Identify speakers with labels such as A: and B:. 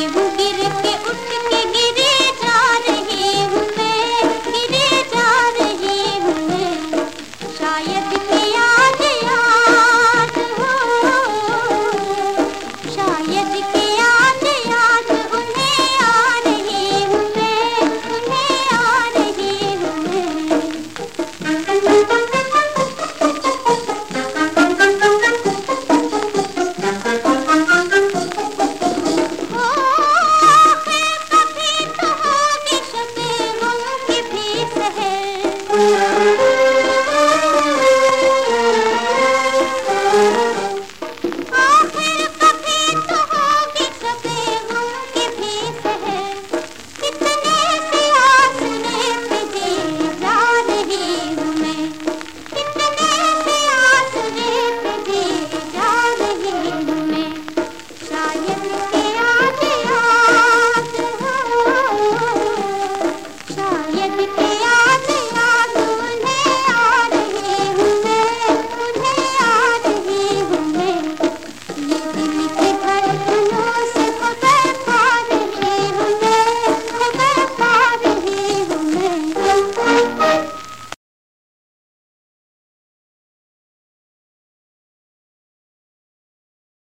A: उगिर